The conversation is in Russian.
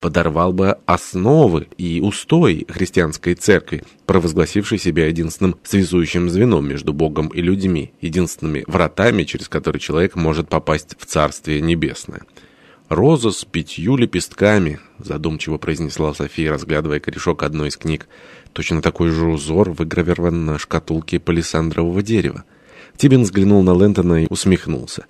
подорвал бы основы и устои христианской церкви, провозгласившей себя единственным связующим звеном между Богом и людьми, единственными вратами, через которые человек может попасть в Царствие Небесное. «Роза с пятью лепестками», — задумчиво произнесла София, разглядывая корешок одной из книг. Точно такой же узор выгравирован на шкатулке палисандрового дерева. Тибин взглянул на Лентона и усмехнулся.